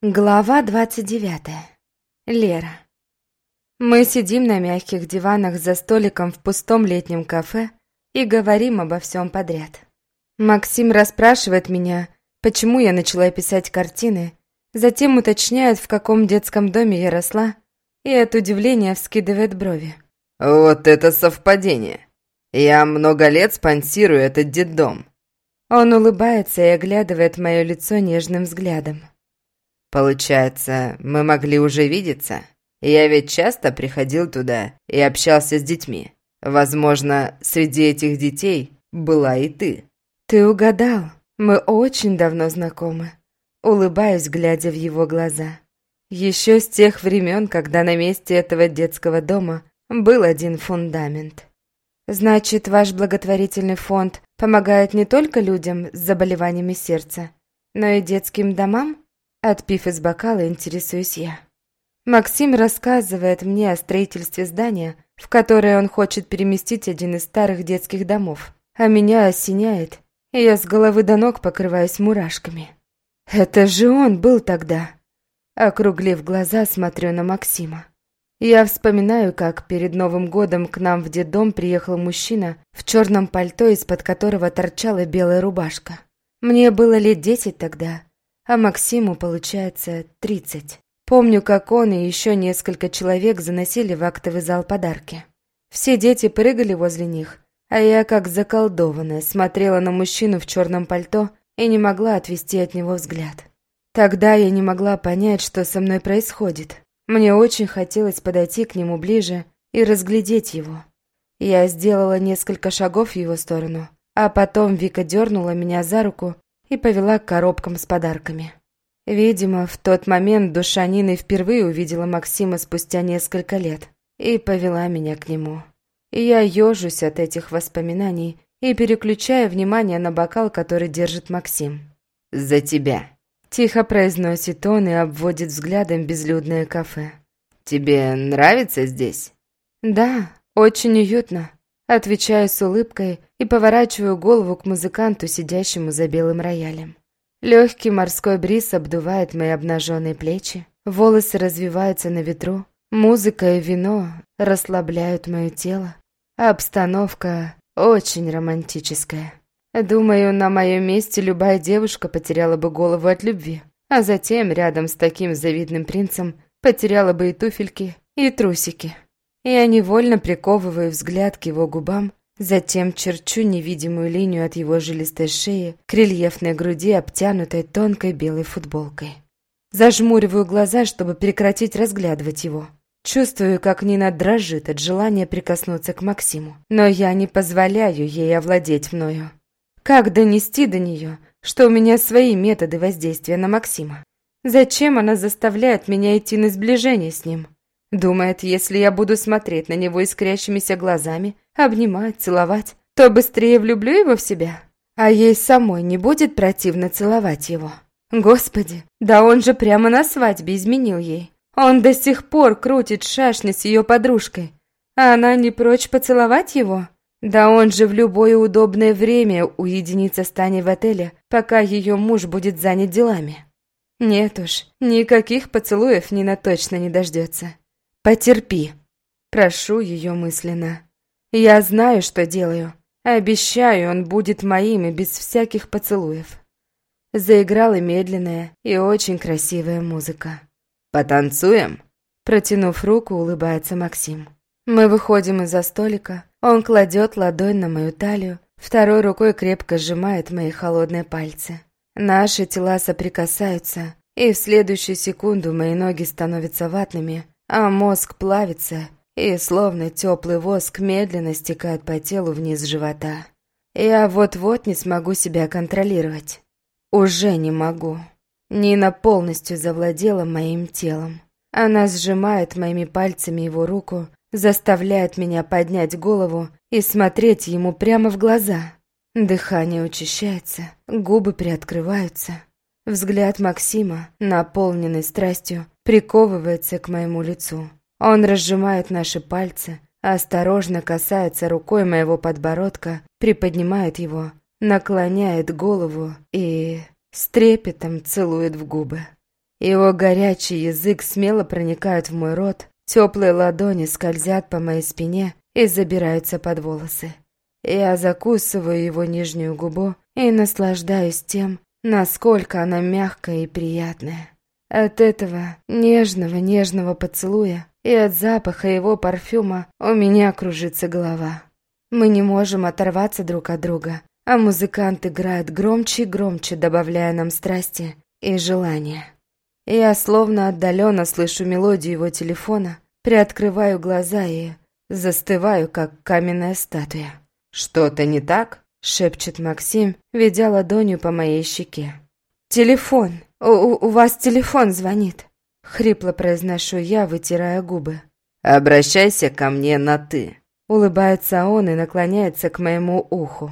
Глава двадцать девятая. Лера. Мы сидим на мягких диванах за столиком в пустом летнем кафе и говорим обо всем подряд. Максим расспрашивает меня, почему я начала писать картины, затем уточняет, в каком детском доме я росла, и от удивления вскидывает брови. «Вот это совпадение! Я много лет спонсирую этот детдом!» Он улыбается и оглядывает мое лицо нежным взглядом. Получается, мы могли уже видеться? Я ведь часто приходил туда и общался с детьми. Возможно, среди этих детей была и ты. Ты угадал. Мы очень давно знакомы. Улыбаюсь, глядя в его глаза. Еще с тех времен, когда на месте этого детского дома был один фундамент. Значит, ваш благотворительный фонд помогает не только людям с заболеваниями сердца, но и детским домам? Отпив из бокала, интересуюсь я. Максим рассказывает мне о строительстве здания, в которое он хочет переместить один из старых детских домов. А меня осеняет, и я с головы до ног покрываюсь мурашками. Это же он был тогда. Округлив глаза, смотрю на Максима. Я вспоминаю, как перед Новым годом к нам в детдом приехал мужчина в черном пальто, из-под которого торчала белая рубашка. Мне было лет десять тогда, а Максиму, получается, тридцать. Помню, как он и еще несколько человек заносили в актовый зал подарки. Все дети прыгали возле них, а я, как заколдованная, смотрела на мужчину в черном пальто и не могла отвести от него взгляд. Тогда я не могла понять, что со мной происходит. Мне очень хотелось подойти к нему ближе и разглядеть его. Я сделала несколько шагов в его сторону, а потом Вика дернула меня за руку и повела к коробкам с подарками. Видимо, в тот момент душа Нины впервые увидела Максима спустя несколько лет и повела меня к нему. Я ежусь от этих воспоминаний и переключаю внимание на бокал, который держит Максим. «За тебя!» Тихо произносит он и обводит взглядом безлюдное кафе. «Тебе нравится здесь?» «Да, очень уютно», Отвечаю с улыбкой и поворачиваю голову к музыканту, сидящему за белым роялем. Легкий морской бриз обдувает мои обнаженные плечи, волосы развиваются на ветру, музыка и вино расслабляют мое тело, а обстановка очень романтическая. Думаю, на моем месте любая девушка потеряла бы голову от любви, а затем рядом с таким завидным принцем потеряла бы и туфельки, и трусики. Я невольно приковываю взгляд к его губам, затем черчу невидимую линию от его жилистой шеи к рельефной груди, обтянутой тонкой белой футболкой. Зажмуриваю глаза, чтобы прекратить разглядывать его. Чувствую, как Нина дрожит от желания прикоснуться к Максиму, но я не позволяю ей овладеть мною. Как донести до нее, что у меня свои методы воздействия на Максима? Зачем она заставляет меня идти на сближение с ним? Думает, если я буду смотреть на него искрящимися глазами, обнимать, целовать, то быстрее влюблю его в себя. А ей самой не будет противно целовать его. Господи, да он же прямо на свадьбе изменил ей. Он до сих пор крутит шашни с ее подружкой. А она не прочь поцеловать его? Да он же в любое удобное время уединится с в отеле, пока ее муж будет занят делами. Нет уж, никаких поцелуев Нина точно не дождется. Потерпи. Прошу ее мысленно. Я знаю, что делаю. Обещаю, он будет моим и без всяких поцелуев. Заиграла медленная и очень красивая музыка. «Потанцуем?» Протянув руку, улыбается Максим. Мы выходим из-за столика. Он кладет ладонь на мою талию, второй рукой крепко сжимает мои холодные пальцы. Наши тела соприкасаются, и в следующую секунду мои ноги становятся ватными, а мозг плавится, и словно теплый воск медленно стекает по телу вниз живота. Я вот-вот не смогу себя контролировать. Уже не могу. Нина полностью завладела моим телом. Она сжимает моими пальцами его руку, заставляет меня поднять голову и смотреть ему прямо в глаза. Дыхание учащается, губы приоткрываются. Взгляд Максима, наполненный страстью, приковывается к моему лицу. Он разжимает наши пальцы, осторожно касается рукой моего подбородка, приподнимает его, наклоняет голову и с трепетом целует в губы. Его горячий язык смело проникает в мой рот, теплые ладони скользят по моей спине и забираются под волосы. Я закусываю его нижнюю губу и наслаждаюсь тем, насколько она мягкая и приятная. От этого нежного-нежного поцелуя и от запаха его парфюма у меня кружится голова. Мы не можем оторваться друг от друга, а музыкант играет громче и громче, добавляя нам страсти и желания. Я словно отдаленно слышу мелодию его телефона, приоткрываю глаза и застываю, как каменная статуя. «Что-то не так?» — шепчет Максим, ведя ладонью по моей щеке. «Телефон! У, у вас телефон звонит!» — хрипло произношу я, вытирая губы. «Обращайся ко мне на «ты». Улыбается он и наклоняется к моему уху.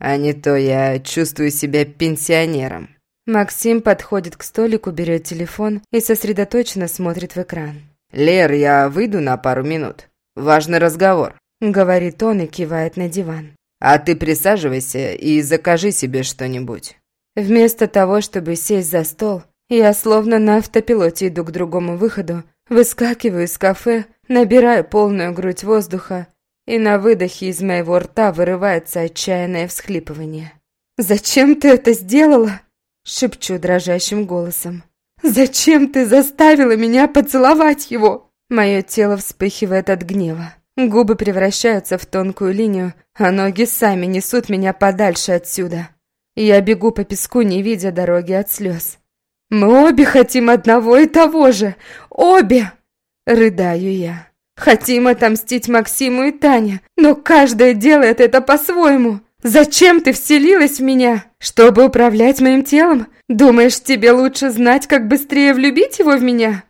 «А не то я чувствую себя пенсионером». Максим подходит к столику, берет телефон и сосредоточенно смотрит в экран. «Лер, я выйду на пару минут. Важный разговор», — говорит он и кивает на диван. «А ты присаживайся и закажи себе что-нибудь». Вместо того, чтобы сесть за стол, я словно на автопилоте иду к другому выходу, выскакиваю из кафе, набираю полную грудь воздуха, и на выдохе из моего рта вырывается отчаянное всхлипывание. «Зачем ты это сделала?» – шепчу дрожащим голосом. «Зачем ты заставила меня поцеловать его?» Мое тело вспыхивает от гнева. Губы превращаются в тонкую линию, а ноги сами несут меня подальше отсюда. Я бегу по песку, не видя дороги от слез. «Мы обе хотим одного и того же! Обе!» Рыдаю я. «Хотим отомстить Максиму и Тане, но каждая делает это по-своему. Зачем ты вселилась в меня? Чтобы управлять моим телом? Думаешь, тебе лучше знать, как быстрее влюбить его в меня?»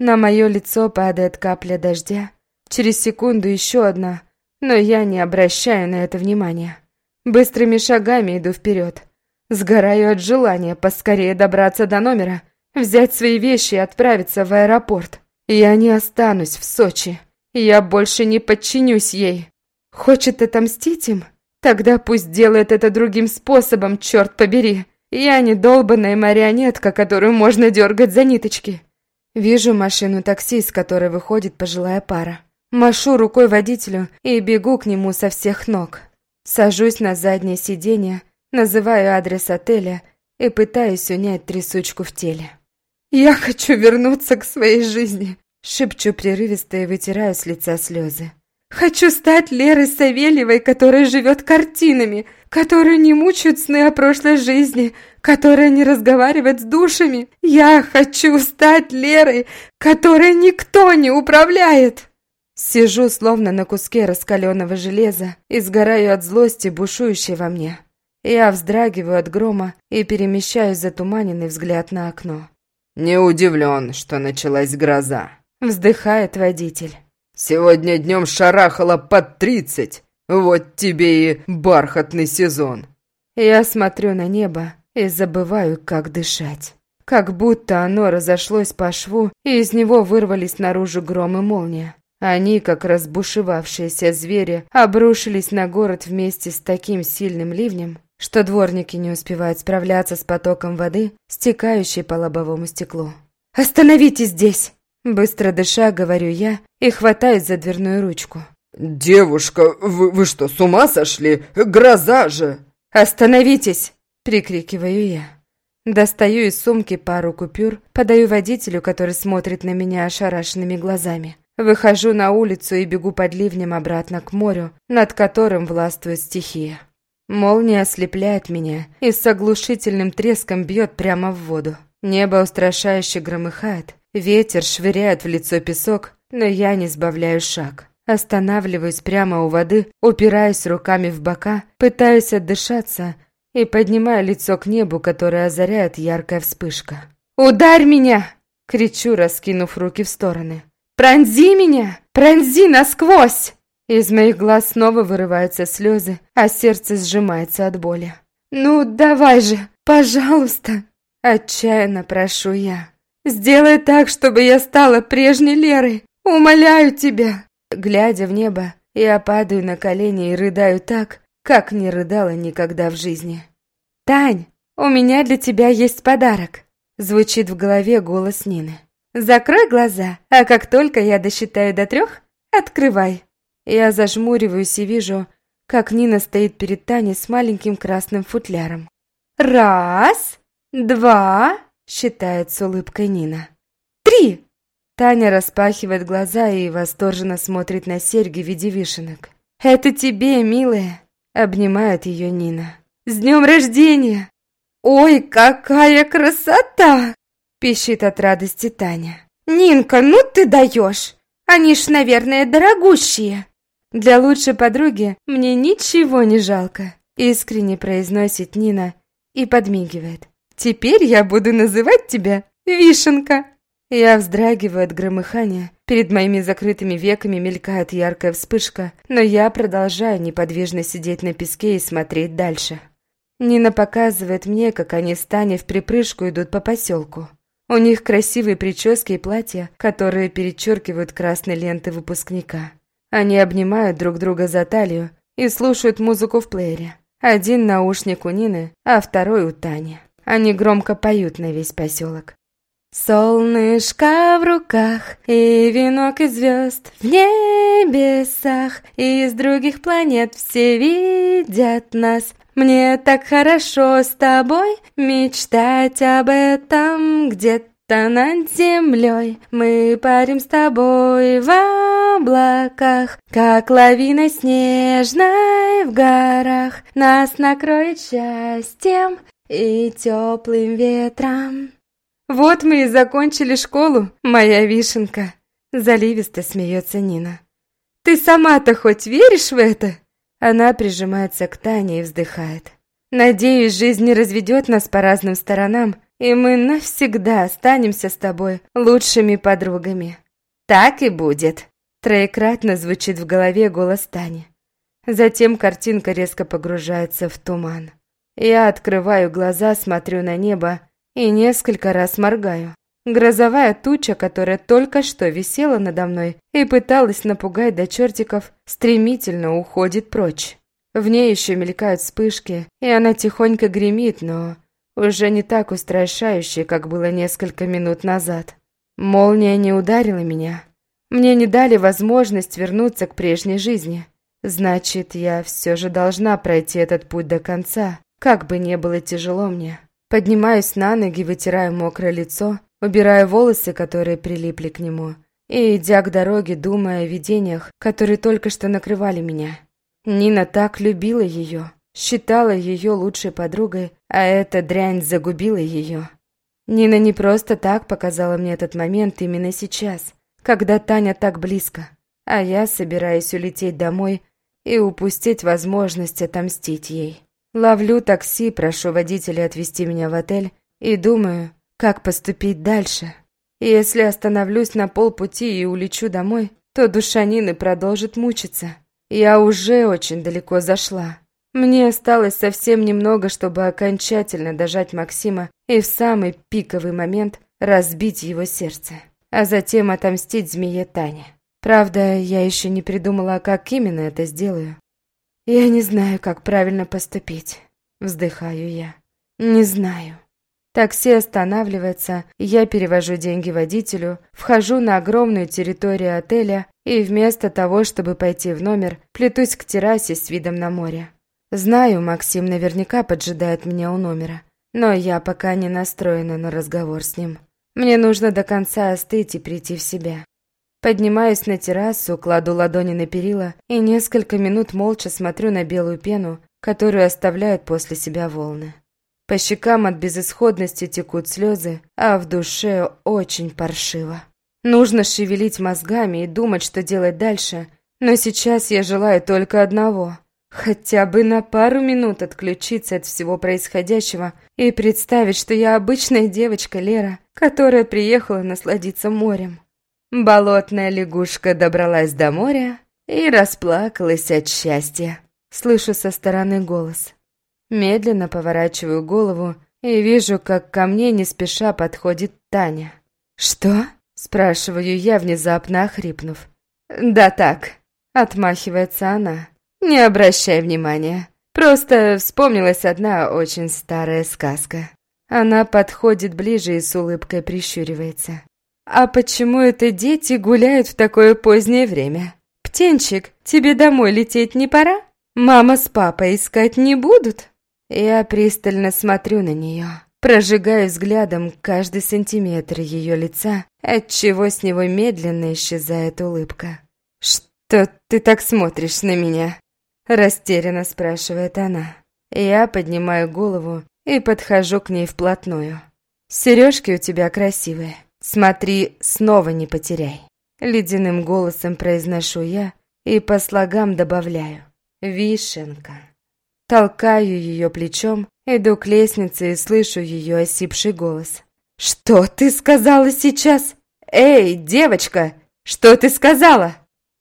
На мое лицо падает капля дождя. Через секунду еще одна, но я не обращаю на это внимания. Быстрыми шагами иду вперед. Сгораю от желания поскорее добраться до номера, взять свои вещи и отправиться в аэропорт. Я не останусь в Сочи. Я больше не подчинюсь ей. Хочет отомстить им? Тогда пусть делает это другим способом, черт побери. Я не долбанная марионетка, которую можно дергать за ниточки. Вижу машину такси, с которой выходит пожилая пара. Машу рукой водителю и бегу к нему со всех ног. Сажусь на заднее сиденье, называю адрес отеля и пытаюсь унять трясучку в теле. «Я хочу вернуться к своей жизни», — шепчу прерывисто и вытираю с лица слезы. «Хочу стать Лерой Савельевой, которая живет картинами, которую не мучают сны о прошлой жизни, которая не разговаривает с душами. Я хочу стать Лерой, которой никто не управляет!» Сижу словно на куске раскаленного железа и сгораю от злости, бушующей во мне. Я вздрагиваю от грома и перемещаю затуманенный взгляд на окно. «Не удивлен, что началась гроза», — вздыхает водитель. «Сегодня днем шарахало под тридцать. Вот тебе и бархатный сезон». Я смотрю на небо и забываю, как дышать. Как будто оно разошлось по шву, и из него вырвались наружу гром и молния. Они, как разбушевавшиеся звери, обрушились на город вместе с таким сильным ливнем, что дворники не успевают справляться с потоком воды, стекающей по лобовому стеклу. «Остановитесь здесь!» Быстро дыша, говорю я и хватаюсь за дверную ручку. «Девушка, вы, вы что, с ума сошли? Гроза же!» «Остановитесь!» – прикрикиваю я. Достаю из сумки пару купюр, подаю водителю, который смотрит на меня ошарашенными глазами. Выхожу на улицу и бегу под ливнем обратно к морю, над которым властвует стихия. Молния ослепляет меня и с оглушительным треском бьет прямо в воду. Небо устрашающе громыхает, ветер швыряет в лицо песок, но я не сбавляю шаг. Останавливаюсь прямо у воды, упираюсь руками в бока, пытаюсь отдышаться и поднимаю лицо к небу, которое озаряет яркая вспышка. «Ударь меня!» — кричу, раскинув руки в стороны. Пронзи меня! Пронзи насквозь!» Из моих глаз снова вырываются слезы, а сердце сжимается от боли. «Ну, давай же, пожалуйста!» Отчаянно прошу я. «Сделай так, чтобы я стала прежней Лерой! Умоляю тебя!» Глядя в небо, я падаю на колени и рыдаю так, как не рыдала никогда в жизни. «Тань, у меня для тебя есть подарок!» Звучит в голове голос Нины. «Закрой глаза, а как только я досчитаю до трех, открывай». Я зажмуриваюсь и вижу, как Нина стоит перед Таней с маленьким красным футляром. «Раз, два», — считает с улыбкой Нина. «Три!» Таня распахивает глаза и восторженно смотрит на серьги в виде вишенок. «Это тебе, милая!» — обнимает ее Нина. «С днем рождения!» «Ой, какая красота!» – пищит от радости Таня. «Нинка, ну ты даешь! Они ж, наверное, дорогущие!» «Для лучшей подруги мне ничего не жалко», – искренне произносит Нина и подмигивает. «Теперь я буду называть тебя Вишенка!» Я вздрагиваю от громыхания. Перед моими закрытыми веками мелькает яркая вспышка, но я продолжаю неподвижно сидеть на песке и смотреть дальше. Нина показывает мне, как они с Таней в припрыжку идут по поселку. У них красивые прически и платья, которые перечеркивают красные ленты выпускника. Они обнимают друг друга за талию и слушают музыку в плеере. Один наушник у Нины, а второй у Тани. Они громко поют на весь поселок. Солнышко в руках и венок из звезд в небесах, и из других планет все видят нас. Мне так хорошо с тобой мечтать об этом где-то над землей. Мы парим с тобой в облаках, как лавина снежной в горах. Нас накроет счастьем и теплым ветром. Вот мы и закончили школу, моя вишенка. Заливисто смеется Нина. Ты сама-то хоть веришь в это? Она прижимается к Тане и вздыхает. «Надеюсь, жизнь не разведет нас по разным сторонам, и мы навсегда останемся с тобой лучшими подругами». «Так и будет», – троекратно звучит в голове голос Тани. Затем картинка резко погружается в туман. Я открываю глаза, смотрю на небо и несколько раз моргаю. Грозовая туча, которая только что висела надо мной и пыталась напугать до чертиков, стремительно уходит прочь. В ней еще мелькают вспышки, и она тихонько гремит, но уже не так устрашающе, как было несколько минут назад. Молния не ударила меня. Мне не дали возможность вернуться к прежней жизни. Значит, я все же должна пройти этот путь до конца, как бы не было тяжело мне. Поднимаюсь на ноги, вытираю мокрое лицо убирая волосы, которые прилипли к нему, и идя к дороге, думая о видениях, которые только что накрывали меня. Нина так любила ее, считала ее лучшей подругой, а эта дрянь загубила ее. Нина не просто так показала мне этот момент именно сейчас, когда Таня так близко, а я собираюсь улететь домой и упустить возможность отомстить ей. Ловлю такси, прошу водителя отвезти меня в отель и думаю, как поступить дальше? Если остановлюсь на полпути и улечу домой, то душа Нины продолжит мучиться. Я уже очень далеко зашла. Мне осталось совсем немного, чтобы окончательно дожать Максима и в самый пиковый момент разбить его сердце, а затем отомстить змее Тане. Правда, я еще не придумала, как именно это сделаю. Я не знаю, как правильно поступить, вздыхаю я. Не знаю. Такси останавливается, я перевожу деньги водителю, вхожу на огромную территорию отеля и вместо того, чтобы пойти в номер, плетусь к террасе с видом на море. Знаю, Максим наверняка поджидает меня у номера, но я пока не настроена на разговор с ним. Мне нужно до конца остыть и прийти в себя. Поднимаюсь на террасу, кладу ладони на перила и несколько минут молча смотрю на белую пену, которую оставляют после себя волны. По щекам от безысходности текут слезы, а в душе очень паршиво. Нужно шевелить мозгами и думать, что делать дальше, но сейчас я желаю только одного – хотя бы на пару минут отключиться от всего происходящего и представить, что я обычная девочка Лера, которая приехала насладиться морем. Болотная лягушка добралась до моря и расплакалась от счастья. Слышу со стороны голос. Медленно поворачиваю голову и вижу, как ко мне не спеша подходит Таня. «Что?» – спрашиваю я, внезапно охрипнув. «Да так», – отмахивается она. «Не обращай внимания. Просто вспомнилась одна очень старая сказка». Она подходит ближе и с улыбкой прищуривается. «А почему это дети гуляют в такое позднее время? Птенчик, тебе домой лететь не пора? Мама с папой искать не будут?» Я пристально смотрю на нее, прожигаю взглядом каждый сантиметр ее лица, отчего с него медленно исчезает улыбка. «Что ты так смотришь на меня?» Растерянно спрашивает она. Я поднимаю голову и подхожу к ней вплотную. «Сережки у тебя красивые. Смотри, снова не потеряй». Ледяным голосом произношу я и по слогам добавляю. «Вишенка». Толкаю ее плечом, иду к лестнице и слышу ее осипший голос. «Что ты сказала сейчас? Эй, девочка, что ты сказала?»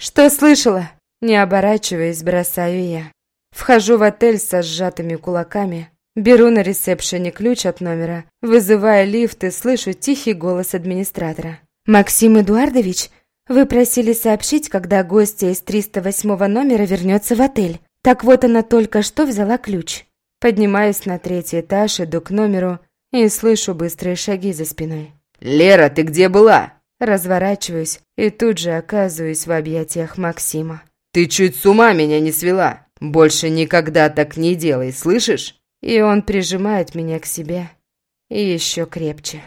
«Что слышала?» Не оборачиваясь, бросаю я. Вхожу в отель со сжатыми кулаками, беру на ресепшене ключ от номера, вызывая лифт и слышу тихий голос администратора. «Максим Эдуардович, вы просили сообщить, когда гостья из 308 номера вернется в отель. Так вот она только что взяла ключ». Поднимаюсь на третий этаж, иду к номеру и слышу быстрые шаги за спиной. «Лера, ты где была?» Разворачиваюсь и тут же оказываюсь в объятиях Максима. «Ты чуть с ума меня не свела! Больше никогда так не делай, слышишь?» И он прижимает меня к себе еще крепче.